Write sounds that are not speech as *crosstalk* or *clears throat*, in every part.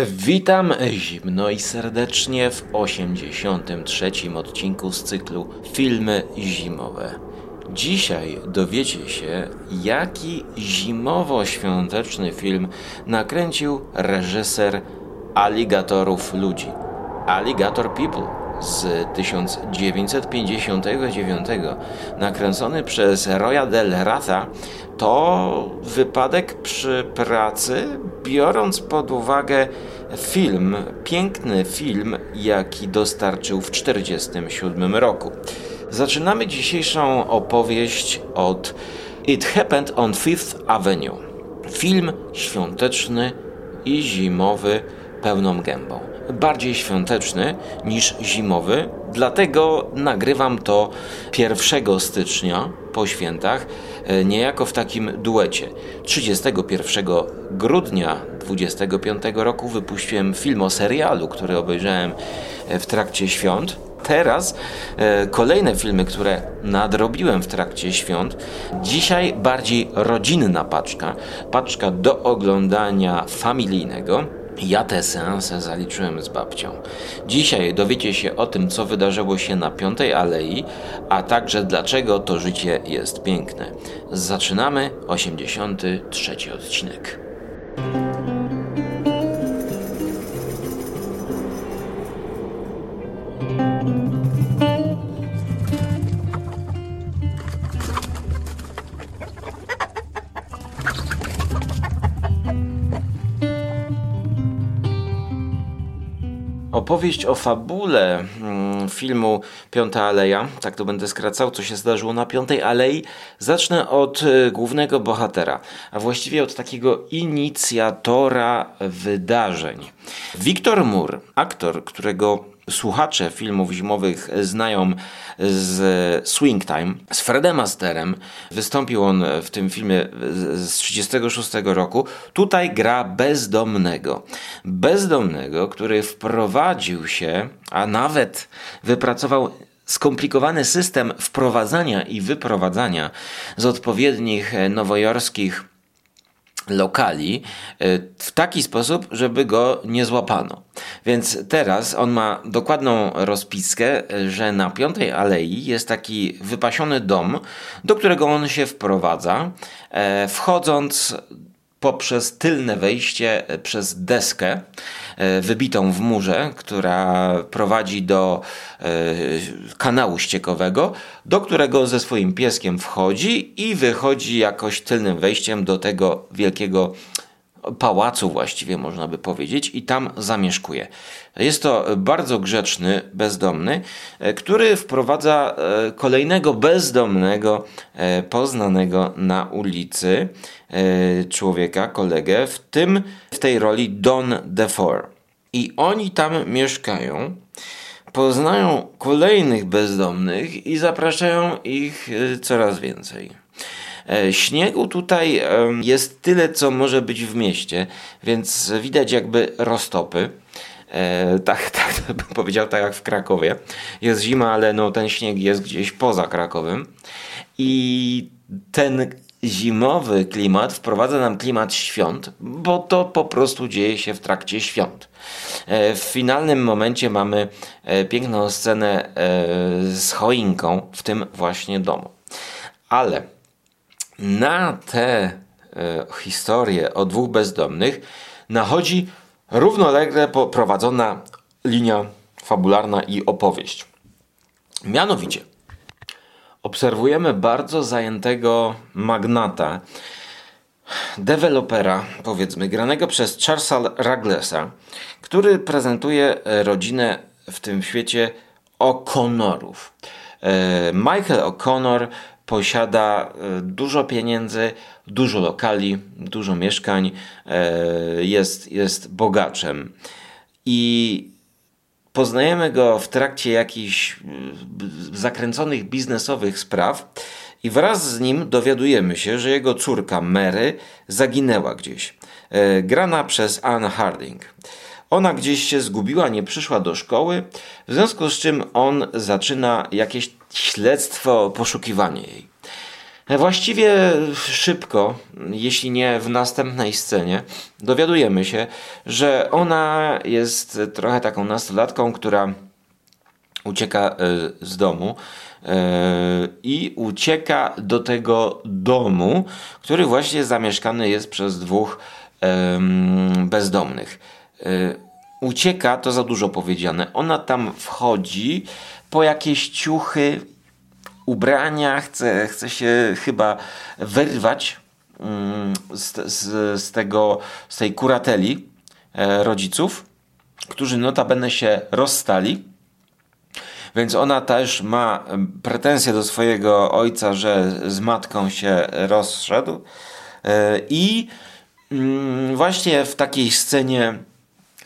Witam zimno i serdecznie w 83. odcinku z cyklu Filmy Zimowe. Dzisiaj dowiecie się, jaki zimowo-świąteczny film nakręcił reżyser Aligatorów Ludzi. Alligator People z 1959, nakręcony przez Roya Del Ratha, to wypadek przy pracy, biorąc pod uwagę film, piękny film, jaki dostarczył w 1947 roku. Zaczynamy dzisiejszą opowieść od It Happened on Fifth Avenue. Film świąteczny i zimowy pełną gębą bardziej świąteczny niż zimowy, dlatego nagrywam to 1 stycznia po świętach, e, niejako w takim duecie. 31 grudnia 25 roku wypuściłem film o serialu, który obejrzałem e, w trakcie świąt. Teraz e, kolejne filmy, które nadrobiłem w trakcie świąt. Dzisiaj bardziej rodzinna paczka, paczka do oglądania familijnego. Ja tę seansę zaliczyłem z babcią. Dzisiaj dowiecie się o tym, co wydarzyło się na Piątej Alei, a także dlaczego to życie jest piękne. Zaczynamy 83 odcinek. Opowieść o fabule mm, filmu Piąta Aleja, tak to będę skracał, co się zdarzyło na Piątej Alei, zacznę od y, głównego bohatera, a właściwie od takiego inicjatora wydarzeń. Wiktor Moore, aktor, którego słuchacze filmów zimowych znają z Swing Time, z Fredem Asterem. Wystąpił on w tym filmie z 1936 roku. Tutaj gra bezdomnego. Bezdomnego, który wprowadził się, a nawet wypracował skomplikowany system wprowadzania i wyprowadzania z odpowiednich nowojorskich lokali e, w taki sposób, żeby go nie złapano. Więc teraz on ma dokładną rozpiskę, że na Piątej Alei jest taki wypasiony dom, do którego on się wprowadza, e, wchodząc poprzez tylne wejście e, przez deskę e, wybitą w murze, która prowadzi do e, kanału ściekowego, do którego ze swoim pieskiem wchodzi i wychodzi jakoś tylnym wejściem do tego wielkiego pałacu właściwie można by powiedzieć i tam zamieszkuje. Jest to bardzo grzeczny bezdomny, e, który wprowadza e, kolejnego bezdomnego e, poznanego na ulicy człowieka, kolegę, w tym w tej roli Don DeFore. I oni tam mieszkają, poznają kolejnych bezdomnych i zapraszają ich coraz więcej. E, śniegu tutaj jest tyle, co może być w mieście, więc widać jakby roztopy. E, tak, *laughs* tak bym powiedział, tak jak w Krakowie. Jest zima, ale no, ten śnieg jest gdzieś poza Krakowem. I ten zimowy klimat wprowadza nam klimat świąt, bo to po prostu dzieje się w trakcie świąt. E, w finalnym momencie mamy piękną scenę z choinką w tym właśnie domu. Ale na tę e, historię o dwóch bezdomnych nachodzi równolegle prowadzona linia fabularna i opowieść. Mianowicie, obserwujemy bardzo zajętego magnata, dewelopera, powiedzmy, granego przez Charlesa Raglesa, który prezentuje rodzinę w tym świecie O'Connorów. E, Michael O'Connor posiada e, dużo pieniędzy, dużo lokali, dużo mieszkań, e, jest, jest bogaczem. I poznajemy go w trakcie jakichś e, zakręconych biznesowych spraw i wraz z nim dowiadujemy się, że jego córka Mary zaginęła gdzieś. Grana przez Anne Harding. Ona gdzieś się zgubiła, nie przyszła do szkoły, w związku z czym on zaczyna jakieś śledztwo, poszukiwanie jej. Właściwie szybko, jeśli nie w następnej scenie, dowiadujemy się, że ona jest trochę taką nastolatką, która ucieka e, z domu e, i ucieka do tego domu, który właśnie zamieszkany jest przez dwóch bezdomnych. E, ucieka to za dużo powiedziane. Ona tam wchodzi po jakieś ciuchy, ubrania, chce, chce się chyba wyrwać mm, z, z, z, tego, z tej kurateli rodziców, którzy notabene się rozstali więc ona też ma pretensje do swojego ojca, że z matką się rozszedł. E, I mm, właśnie w takiej scenie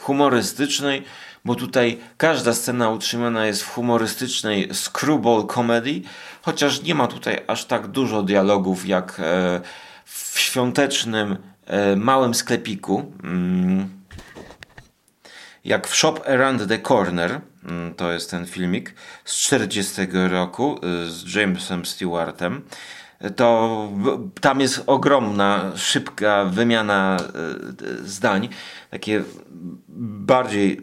humorystycznej, bo tutaj każda scena utrzymana jest w humorystycznej screwball comedy, chociaż nie ma tutaj aż tak dużo dialogów jak e, w świątecznym e, małym sklepiku, mm, jak w Shop Around the Corner. Mm, to jest ten filmik z 40 roku y, z Jamesem Stewartem. To tam jest ogromna, szybka wymiana y, zdań. Takie bardziej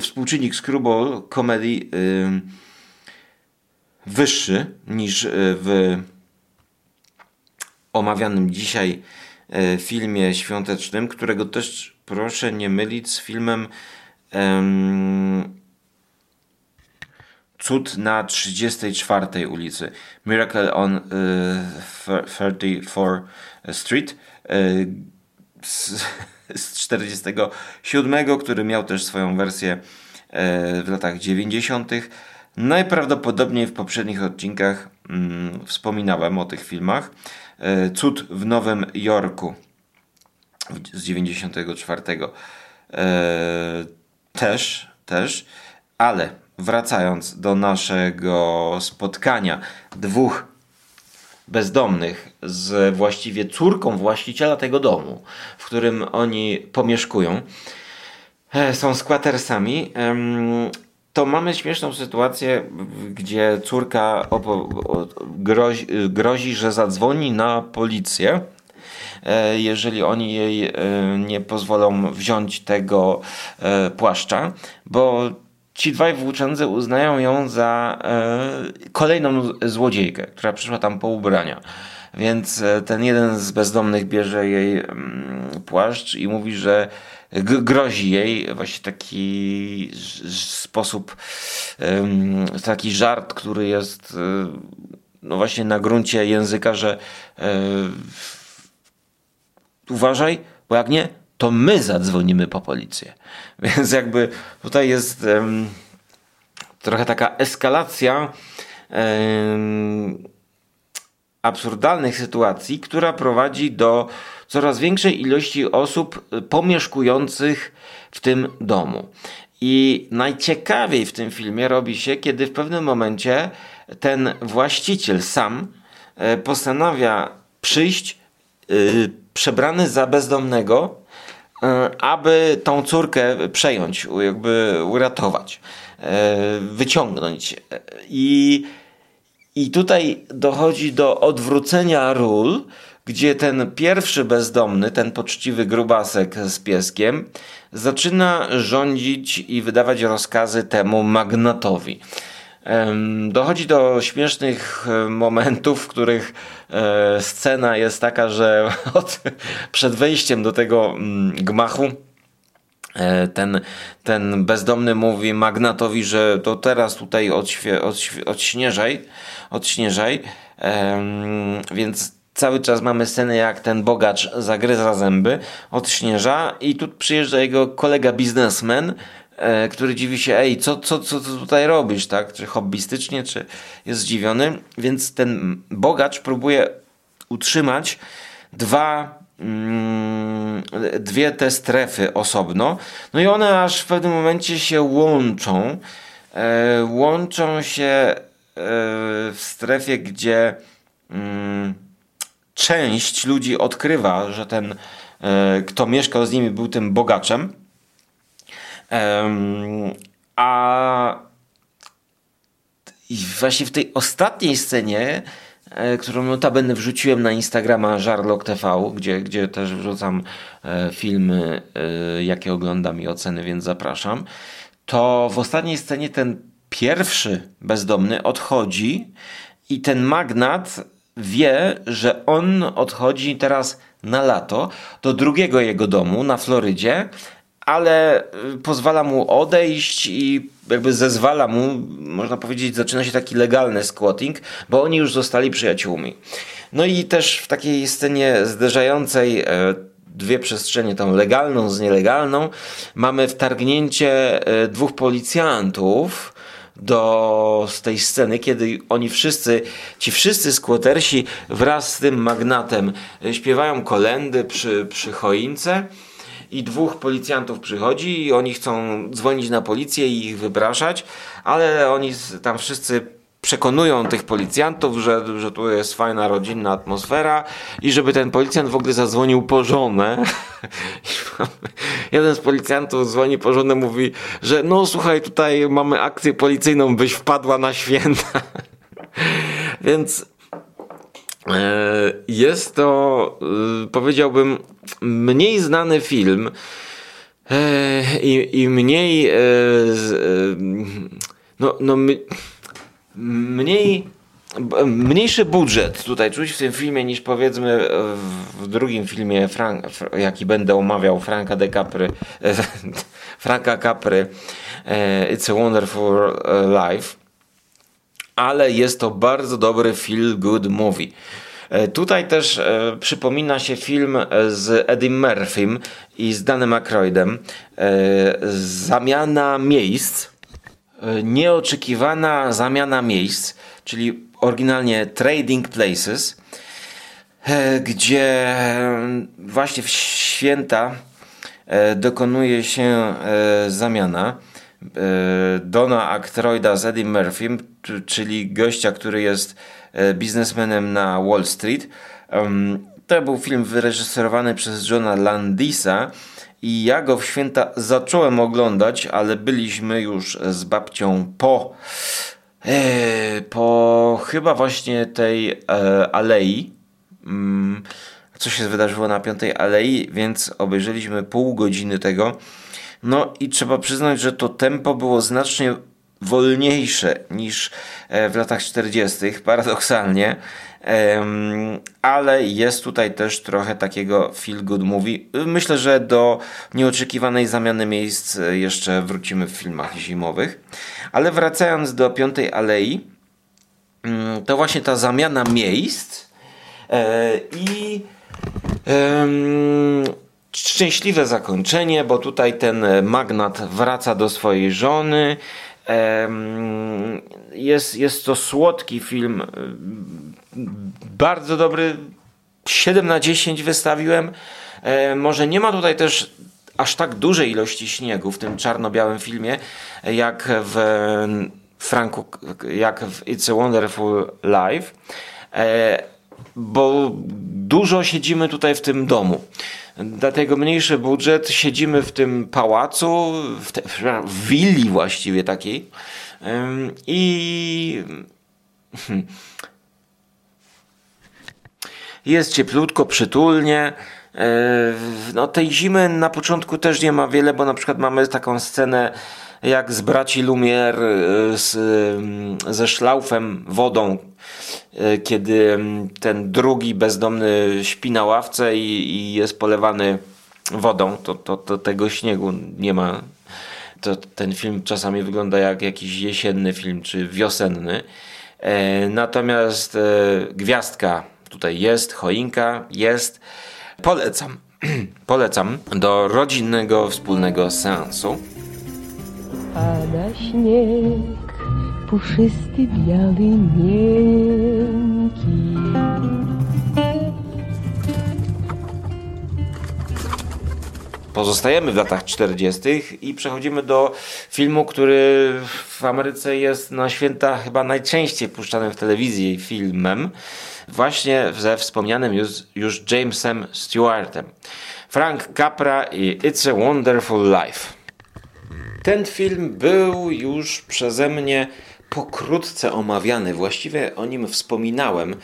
współczynnik screwball komedii y, wyższy niż w omawianym dzisiaj filmie świątecznym, którego też proszę nie mylić z filmem Cud na 34 ulicy. Miracle on y, 34 Street y, z, *laughs* z 47, który miał też swoją wersję y, w latach 90. Najprawdopodobniej w poprzednich odcinkach mm, wspominałem o tych filmach. Y, Cud w Nowym Jorku z 94. Y, też, też, ale wracając do naszego spotkania dwóch bezdomnych z właściwie córką właściciela tego domu, w którym oni pomieszkują, e, są squattersami, to mamy śmieszną sytuację, gdzie córka grozi, grozi, że zadzwoni na policję, e, jeżeli oni jej e, nie pozwolą wziąć tego płaszcza, bo ci dwaj włóczędzy uznają ją za e, kolejną złodziejkę, która przyszła tam po ubrania. Więc e, ten jeden z bezdomnych bierze jej mm, płaszcz i mówi, że grozi jej właśnie taki sposób, taki żart, który jest e, no właśnie na gruncie języka, że uważaj, bo jak nie, to my zadzwonimy po policję. *laughs* Więc jakby tutaj jest um, trochę taka eskalacja um, absurdalnych sytuacji, która prowadzi do coraz większej ilości osób pomieszkujących w tym domu. I najciekawiej w tym filmie robi się, kiedy w pewnym momencie ten właściciel sam e, postanawia przyjść yy, przebrany za bezdomnego aby tą córkę przejąć, jakby uratować, e, wyciągnąć. I, i tutaj dochodzi do odwrócenia ról, gdzie ten pierwszy bezdomny, ten poczciwy grubasek z pieskiem, zaczyna rządzić i wydawać rozkazy temu magnatowi. Dochodzi do śmiesznych momentów, w których e, scena jest taka, że *laughs* od, przed wejściem do tego mm, gmachu e, ten, ten bezdomny mówi magnatowi, że to teraz tutaj odświe, odświe, odśnieżaj, odśnieżaj. Więc cały czas mamy scenę, jak ten bogacz zagryza zęby, odśnieża i tu przyjeżdża jego kolega biznesmen, który dziwi się, ej, co, co, co, co tutaj robisz, tak? Czy hobbystycznie, czy jest zdziwiony. Więc ten bogacz próbuje utrzymać dwa mm, dwie te strefy osobno. No i one aż w pewnym momencie się łączą. E, łączą się e, w strefie, gdzie mm, część ludzi odkrywa, że ten, e, kto mieszkał z nimi, był tym bogaczem a właśnie w tej ostatniej scenie e, którą notabene wrzuciłem na Instagrama Żarlok TV, gdzie, gdzie też wrzucam e, filmy, e, jakie oglądam i oceny, więc zapraszam. To w ostatniej scenie ten pierwszy bezdomny odchodzi i ten magnat wie, że on odchodzi teraz na lato do drugiego jego domu na Florydzie, ale y, pozwala mu odejść i jakby zezwala mu, można powiedzieć, zaczyna się taki legalny squatting, bo oni już zostali przyjaciółmi. No i też w takiej scenie zderzającej e, dwie przestrzenie, tą legalną z nielegalną, mamy wtargnięcie e, dwóch policjantów, do z tej sceny, kiedy oni wszyscy, ci wszyscy skłotersi wraz z tym magnatem e, śpiewają kolendy przy, przy choince i dwóch policjantów przychodzi i oni chcą dzwonić na policję i ich wypraszać, ale oni tam wszyscy przekonują tych policjantów, że, że tu jest fajna rodzinna atmosfera i żeby ten policjant w ogóle zadzwonił po żonę. *laughs* Jeden z policjantów dzwoni po żonę, mówi, że no słuchaj, tutaj mamy akcję policyjną, byś wpadła na święta. *laughs* Więc jest to, e, powiedziałbym, mniej znany film e, i, i mniej no, no mniej mniejszy budżet tutaj czuć w tym filmie niż powiedzmy w drugim filmie, Frank, jaki będę omawiał, Franka de Capri, *laughs* Franka Capri, e, It's a Wonderful e, Life, ale jest to bardzo dobry feel good movie. E, tutaj też przypomina się film z Eddie Murphym i z Danem Aykroydem. Zamiana miejsc E, nieoczekiwana zamiana miejsc, czyli oryginalnie Trading Places, e, gdzie właśnie w święta e, dokonuje się zamiana Dona Aykroyda z Eddie Murphym, czyli gościa, który jest biznesmenem na Wall Street. To był film wyreżyserowany przez Johna Landisa i ja go w święta zacząłem oglądać, ale byliśmy już z babcią po e, po chyba właśnie tej e, alei. Mm, co się wydarzyło na piątej alei, więc obejrzeliśmy pół godziny tego. No i trzeba przyznać, że to tempo było znacznie wolniejsze niż e, w latach 40., paradoksalnie ale jest tutaj też trochę takiego feel good movie. Myślę, że do nieoczekiwanej zamiany miejsc jeszcze wrócimy w filmach zimowych. Ale wracając do Piątej Alei, mm, to właśnie ta zamiana miejsc e, i szczęśliwe zakończenie, bo tutaj ten magnat wraca do swojej żony. Jest, jest to słodki film bardzo dobry 7 na 10 wystawiłem. E, może nie ma tutaj też aż tak dużej ilości śniegu w tym czarno-białym filmie, jak w Franku, jak w It's a Wonderful Life, e, bo dużo siedzimy tutaj w tym domu. Dlatego mniejszy budżet, siedzimy w tym pałacu, w, te, w willi właściwie takiej i *laughs* jest cieplutko, przytulnie. E, no tej zimy na początku też nie ma wiele, bo na przykład mamy taką scenę jak z braci Lumière e, z, ze szlaufem, wodą, kiedy mm, ten drugi bezdomny śpi na ławce i, i jest polewany wodą, to, to, to tego śniegu nie ma. To, ten film czasami wygląda jak jakiś jesienny film czy wiosenny. Natomiast gwiazdka Tutaj jest, choinka jest. Polecam. *clears throat* Polecam do rodzinnego, wspólnego seansu. Pada śnieg, puszysty, biały, miękki. Pozostajemy w latach 40. i przechodzimy do filmu, który w Ameryce jest na święta chyba najczęściej puszczanym w telewizji filmem właśnie ze wspomnianym już, już Jamesem Stewartem. Frank Capra i It's a Wonderful Life. Ten film był już przeze mnie pokrótce omawiany. Właściwie o nim wspominałem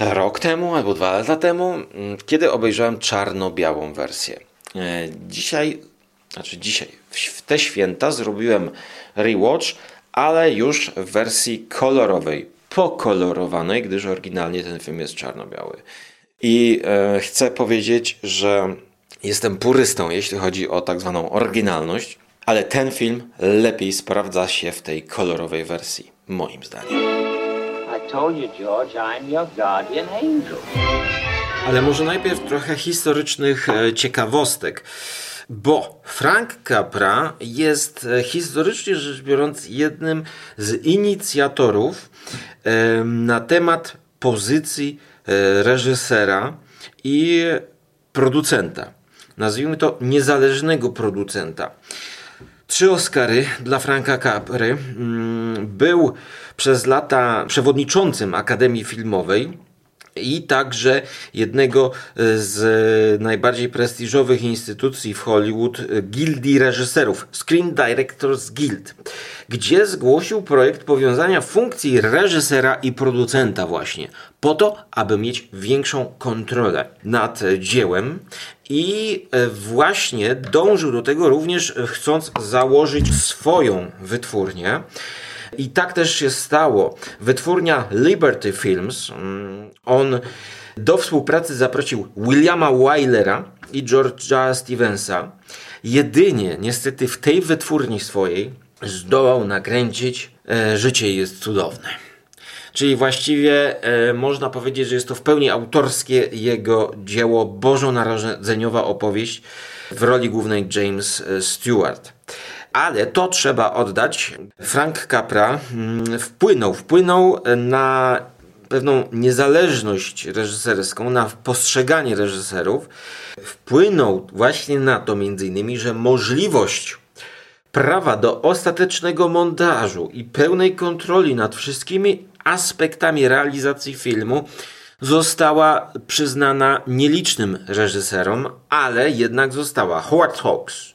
rok temu albo dwa lata temu, mm, kiedy obejrzałem czarno-białą wersję. E, dzisiaj, znaczy dzisiaj, w te święta zrobiłem rewatch, ale już w wersji kolorowej, pokolorowanej, gdyż oryginalnie ten film jest czarno-biały. I e, chcę powiedzieć, że jestem purystą, jeśli chodzi o tak zwaną oryginalność, ale ten film lepiej sprawdza się w tej kolorowej wersji, moim zdaniem. Ale może najpierw trochę historycznych e, ciekawostek. Bo Frank Capra jest e, historycznie rzecz biorąc jednym z inicjatorów e, na temat pozycji reżysera i producenta. Nazwijmy to niezależnego producenta. Trzy Oscary dla Franka Capry. Mm, był przez lata przewodniczącym Akademii Filmowej i także jednego z najbardziej prestiżowych instytucji w Hollywood, Gildii Reżyserów, Screen Directors Guild, gdzie zgłosił projekt powiązania funkcji reżysera i producenta właśnie, po to, aby mieć większą kontrolę nad dziełem i właśnie dążył do tego również chcąc założyć swoją wytwórnię. I tak też się stało. Wytwórnia Liberty Films, mm, on do współpracy zaprosił Williama Wylera i George'a Stevensa. Jedynie niestety w tej wytwórni swojej zdołał nakręcić e, Życie jest cudowne. Czyli właściwie e, można powiedzieć, że jest to w pełni autorskie jego dzieło bożonarodzeniowa opowieść w roli głównej James e, Stewart ale to trzeba oddać. Frank Capra mm, wpłynął, wpłynął na pewną niezależność reżyserską, na postrzeganie reżyserów. Wpłynął właśnie na to między innymi, że możliwość prawa do ostatecznego montażu i pełnej kontroli nad wszystkimi aspektami realizacji filmu została przyznana nielicznym reżyserom, ale jednak została. Howard Hawks,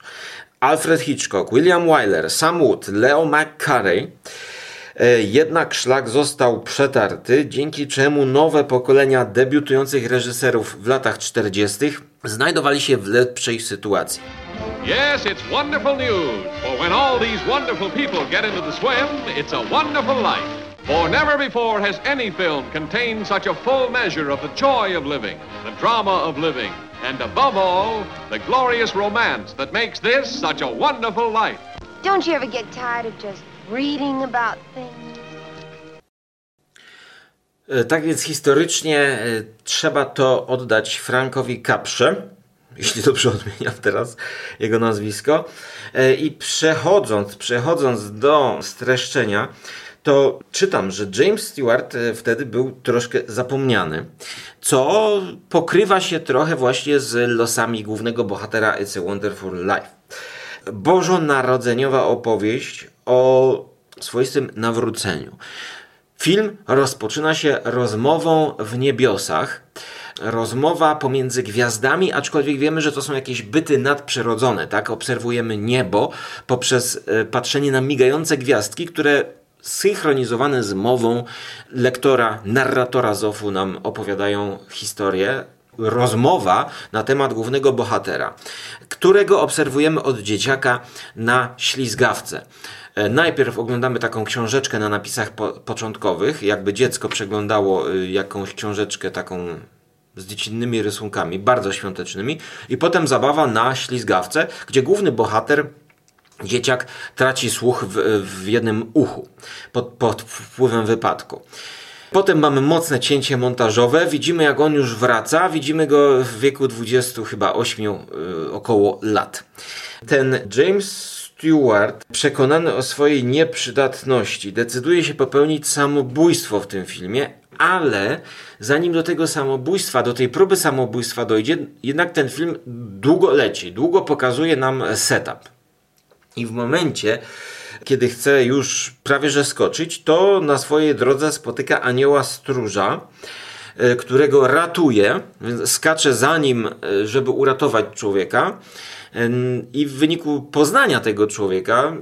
Alfred Hitchcock, William Wyler, Sam Wood, Leo McCarey. E, jednak szlak został przetarty, dzięki czemu nowe pokolenia debiutujących reżyserów w latach 40. znajdowali się w lepszej sytuacji. Yes, it's wonderful news, for when all these wonderful people get into the swim, it's a wonderful life. For never before has any film contained such a full measure of the joy of living, the drama of living, and above all, the glorious romance that makes this such a wonderful life. Don't you ever get tired of just reading about things? E, tak więc historycznie e, trzeba to oddać Frankowi Caprze, jeśli dobrze *laughs* odmieniam teraz jego nazwisko. E, I przechodząc, przechodząc do streszczenia, to czytam, że James Stewart e, wtedy był troszkę zapomniany, co pokrywa się trochę właśnie z losami głównego bohatera It's a Wonderful Life. Bożonarodzeniowa opowieść o swoistym nawróceniu. Film rozpoczyna się rozmową w niebiosach. Rozmowa pomiędzy gwiazdami, aczkolwiek wiemy, że to są jakieś byty nadprzyrodzone, tak? Obserwujemy niebo poprzez e, patrzenie na migające gwiazdki, które synchronizowane z mową lektora, narratora Zofu nam opowiadają historię, rozmowa na temat głównego bohatera, którego obserwujemy od dzieciaka na ślizgawce. E, najpierw oglądamy taką książeczkę na napisach po początkowych, jakby dziecko przeglądało y, jakąś książeczkę taką z dziecinnymi rysunkami, bardzo świątecznymi, i potem zabawa na ślizgawce, gdzie główny bohater dzieciak traci słuch w, w jednym uchu pod, pod wpływem wypadku. Potem mamy mocne cięcie montażowe. Widzimy, jak on już wraca. Widzimy go w wieku 20 chyba 8 yy, około lat. Ten James Stewart, przekonany o swojej nieprzydatności, decyduje się popełnić samobójstwo w tym filmie, ale zanim do tego samobójstwa, do tej próby samobójstwa dojdzie, jednak ten film długo leci, długo pokazuje nam setup. I w momencie, kiedy chce już prawie że skoczyć, to na swojej drodze spotyka anioła stróża, e, którego ratuje, więc skacze za nim, e, żeby uratować człowieka. I w wyniku poznania tego człowieka,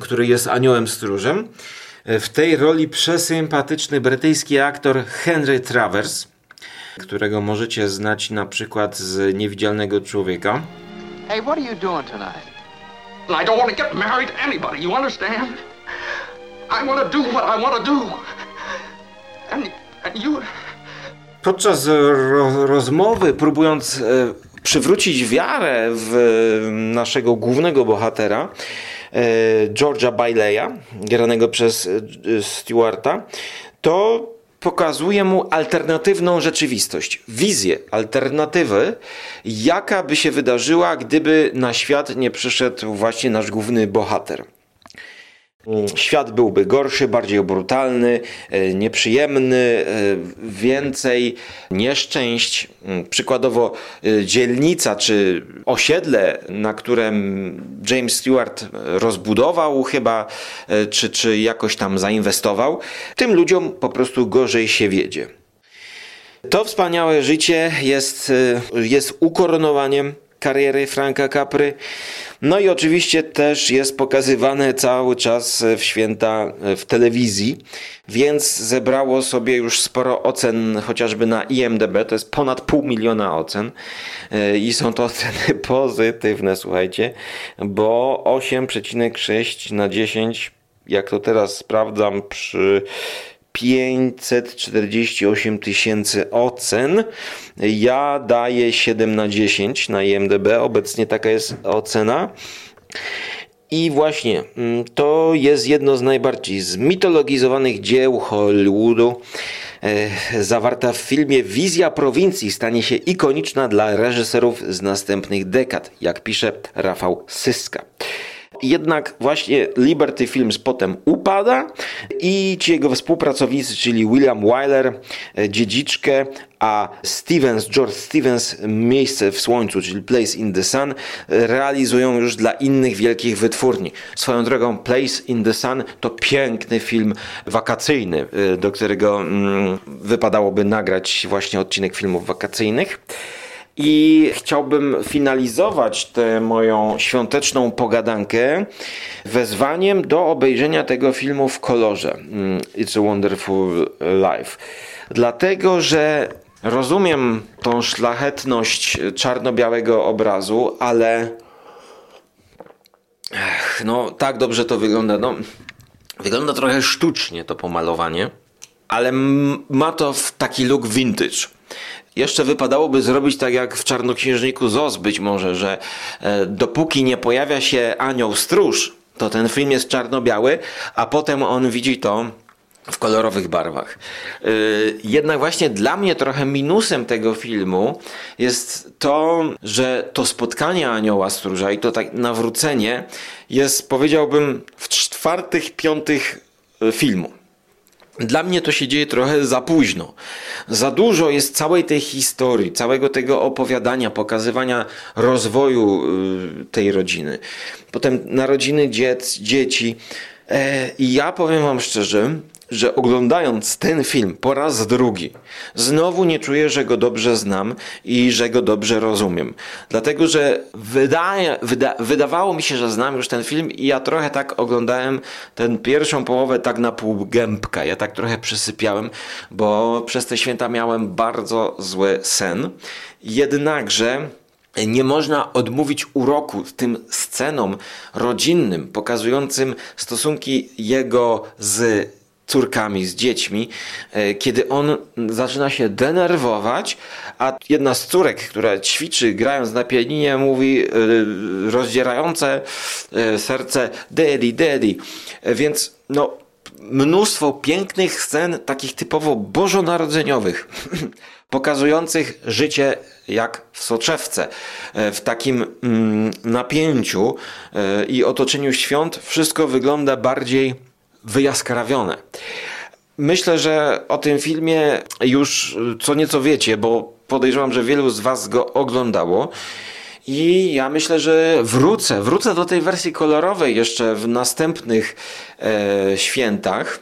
który jest aniołem stróżem, W tej roli przesympatyczny brytyjski aktor Henry Travers, którego możecie znać na przykład z Niewidzialnego Człowieka. Hey, what are you doing tonight? I don't want to get married to anybody, you understand? I want to do what I want to do. And, and you... Podczas ro rozmowy, próbując e, przywrócić wiarę w naszego głównego bohatera, e, George'a Baileya, granego przez e, Stewarta, to pokazuje mu alternatywną rzeczywistość, wizję alternatywy, jaka by się wydarzyła, gdyby na świat nie przyszedł właśnie nasz główny bohater. Świat byłby gorszy, bardziej brutalny, e, nieprzyjemny, e, więcej nieszczęść. Mm, przykładowo e, dzielnica czy osiedle, na którym James Stewart rozbudował chyba, czy, czy jakoś tam zainwestował, tym ludziom po prostu gorzej się wiedzie. To wspaniałe życie jest, jest ukoronowaniem kariery Franka Capry. No i oczywiście też jest pokazywane cały czas w święta w telewizji, więc zebrało sobie już sporo ocen chociażby na IMDB, to jest ponad pół miliona ocen e, i są to *laughs* oceny pozytywne, słuchajcie, bo 8,6 na 10 jak to teraz sprawdzam przy 548 tysięcy ocen. Ja daję 7 na 10 na IMDB, obecnie taka jest ocena. I właśnie mm, to jest jedno z najbardziej zmitologizowanych dzieł Hollywoodu. E, zawarta w filmie Wizja prowincji stanie się ikoniczna dla reżyserów z następnych dekad, jak pisze Rafał Syska. Jednak właśnie Liberty Films potem upada i ci jego współpracownicy, czyli William Wyler, e, dziedziczkę, a Stevens, George Stevens, Miejsce w Słońcu, czyli Place in the Sun, realizują już dla innych wielkich wytwórni. Swoją drogą Place in the Sun to piękny film wakacyjny, e, do którego mm, wypadałoby nagrać właśnie odcinek filmów wakacyjnych. I chciałbym finalizować tę moją świąteczną pogadankę wezwaniem do obejrzenia tego filmu w kolorze. Mm, It's a Wonderful Life. Dlatego, że rozumiem tą szlachetność czarno-białego obrazu, ale no tak dobrze to wygląda. No, wygląda trochę sztucznie to pomalowanie, ale ma to taki look vintage. Jeszcze wypadałoby zrobić tak jak w Czarnoksiężniku Zos być może, że e, dopóki nie pojawia się anioł stróż, to ten film jest czarno-biały, a potem on widzi to w kolorowych barwach. E, jednak właśnie dla mnie trochę minusem tego filmu jest to, że to spotkanie anioła stróża i to tak nawrócenie jest powiedziałbym w czwartych, piątych e, filmu. Dla mnie to się dzieje trochę za późno. Za dużo jest całej tej historii, całego tego opowiadania, pokazywania rozwoju y, tej rodziny. Potem narodziny dziec, dzieci. E, I ja powiem Wam szczerze, że oglądając ten film po raz drugi, znowu nie czuję, że go dobrze znam i że go dobrze rozumiem. Dlatego, że wydaje, wyda, wydawało mi się, że znam już ten film i ja trochę tak oglądałem tę pierwszą połowę tak na pół gębka. Ja tak trochę przysypiałem, bo przez te święta miałem bardzo zły sen. Jednakże nie można odmówić uroku tym scenom rodzinnym, pokazującym stosunki jego z córkami, z dziećmi, e, kiedy on zaczyna się denerwować, a jedna z córek, która ćwiczy grając na pianinie, mówi e, rozdzierające e, serce daddy, daddy. Więc no, mnóstwo pięknych scen, takich typowo bożonarodzeniowych, *laughs* pokazujących życie jak w soczewce, w takim mm, napięciu i otoczeniu świąt. Wszystko wygląda bardziej wyjaskrawione. Myślę, że o tym filmie już co nieco wiecie, bo podejrzewam, że wielu z Was go oglądało. I ja myślę, że wrócę, wrócę do tej wersji kolorowej jeszcze w następnych e, świętach.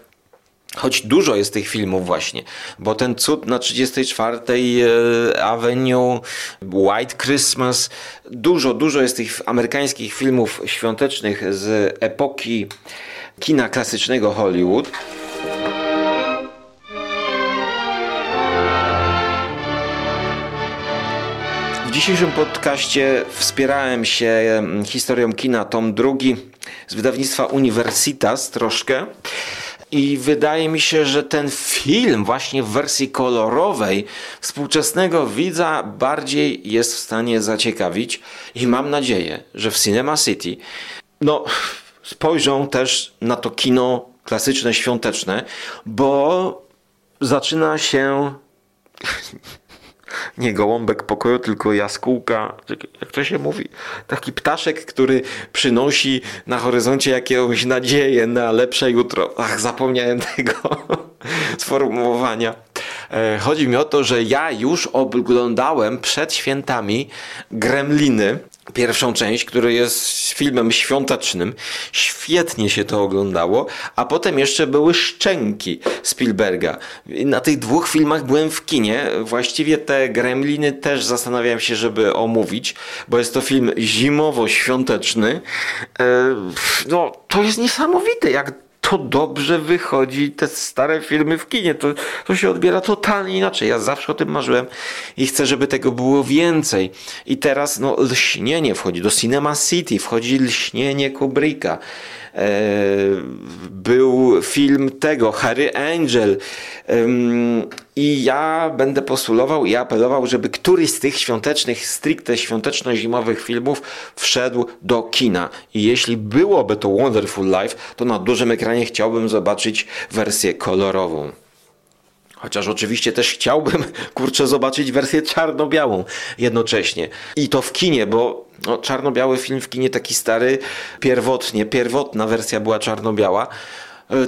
Choć dużo jest tych filmów właśnie, bo ten cud na 34 e, Avenue, White Christmas, dużo, dużo jest tych amerykańskich filmów świątecznych z epoki kina klasycznego Hollywood. W dzisiejszym podcaście wspierałem się historią kina tom drugi z wydawnictwa Universitas troszkę. I wydaje mi się, że ten film właśnie w wersji kolorowej współczesnego widza bardziej jest w stanie zaciekawić i mam nadzieję, że w Cinema City no, spojrzą też na to kino klasyczne, świąteczne, bo zaczyna się *laughs* nie gołąbek pokoju, tylko jaskółka, jak to się mówi, taki ptaszek, który przynosi na horyzoncie jakąś nadzieję na lepsze jutro. Ach, zapomniałem *laughs* tego sformułowania. E, chodzi mi o to, że ja już oglądałem przed świętami Gremliny pierwszą część, który jest filmem świątecznym. Świetnie się to oglądało, a potem jeszcze były Szczęki Spielberga. Na tych dwóch filmach byłem w kinie. Właściwie te Gremliny też zastanawiałem się, żeby omówić, bo jest to film zimowo-świąteczny. E, no, to jest niesamowite, jak to dobrze wychodzi te stare filmy w kinie. To, to się odbiera totalnie inaczej. Ja zawsze o tym marzyłem i chcę, żeby tego było więcej. I teraz no, lśnienie wchodzi do Cinema City, wchodzi lśnienie Kubricka. E, był film tego, Harry Angel. I ja będę postulował i apelował, żeby któryś z tych świątecznych, stricte świąteczno-zimowych filmów wszedł do kina. I jeśli byłoby to Wonderful Life, to na dużym ekranie chciałbym zobaczyć wersję kolorową. Chociaż oczywiście też chciałbym, *laughs* kurczę, zobaczyć wersję czarno-białą jednocześnie. I to w kinie, bo no, czarno-biały film w kinie taki stary, pierwotnie, pierwotna wersja była czarno-biała.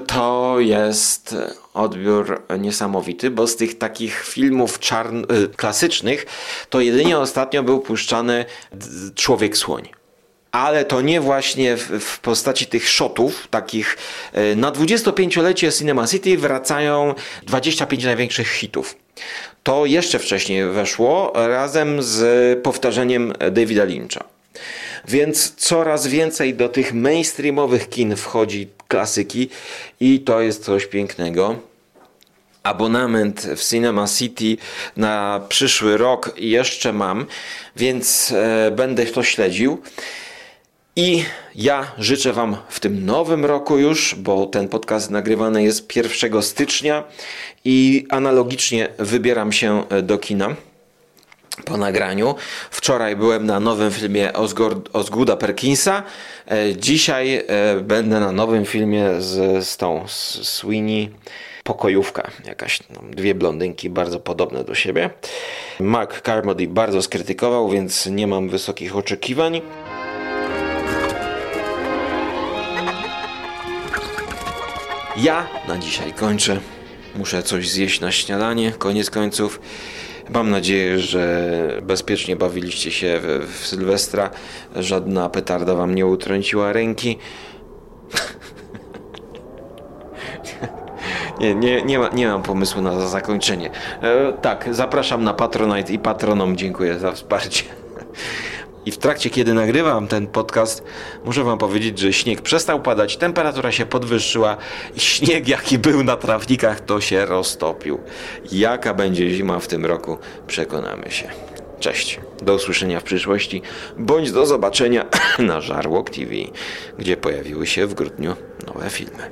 To jest odbiór niesamowity, bo z tych takich filmów czarn- y, klasycznych to jedynie ostatnio był puszczany Człowiek Słoń ale to nie właśnie w, w, postaci tych shotów, takich y, na 25-lecie Cinema City wracają 25 największych hitów. To jeszcze wcześniej weszło razem z powtarzeniem Davida Lyncha. Więc coraz więcej do tych mainstreamowych kin wchodzi klasyki i to jest coś pięknego abonament w Cinema City na przyszły rok jeszcze mam, więc e, będę to śledził. I ja życzę Wam w tym nowym roku już, bo ten podcast nagrywany jest 1 stycznia i analogicznie wybieram się do kina po nagraniu. Wczoraj byłem na nowym filmie Osgooda Perkinsa. E, dzisiaj e, będę na nowym filmie z, z tą z Sweeney. Pokojówka, jakaś no, dwie blondynki bardzo podobne do siebie. Mark Carmody bardzo skrytykował, więc nie mam wysokich oczekiwań. Ja na dzisiaj kończę. Muszę coś zjeść na śniadanie, koniec końców. Mam nadzieję, że bezpiecznie bawiliście się w, w Sylwestra. Żadna petarda wam nie utrąciła ręki. *laughs* Nie, nie, nie, ma, nie mam pomysłu na zakończenie. E, tak, zapraszam na Patronite i patronom dziękuję za wsparcie. I w trakcie, kiedy nagrywam ten podcast, muszę Wam powiedzieć, że śnieg przestał padać, temperatura się podwyższyła i śnieg, jaki był na trawnikach, to się roztopił. Jaka będzie zima w tym roku, przekonamy się. Cześć, do usłyszenia w przyszłości, bądź do zobaczenia *coughs* na Żarłok TV, gdzie pojawiły się w grudniu nowe filmy.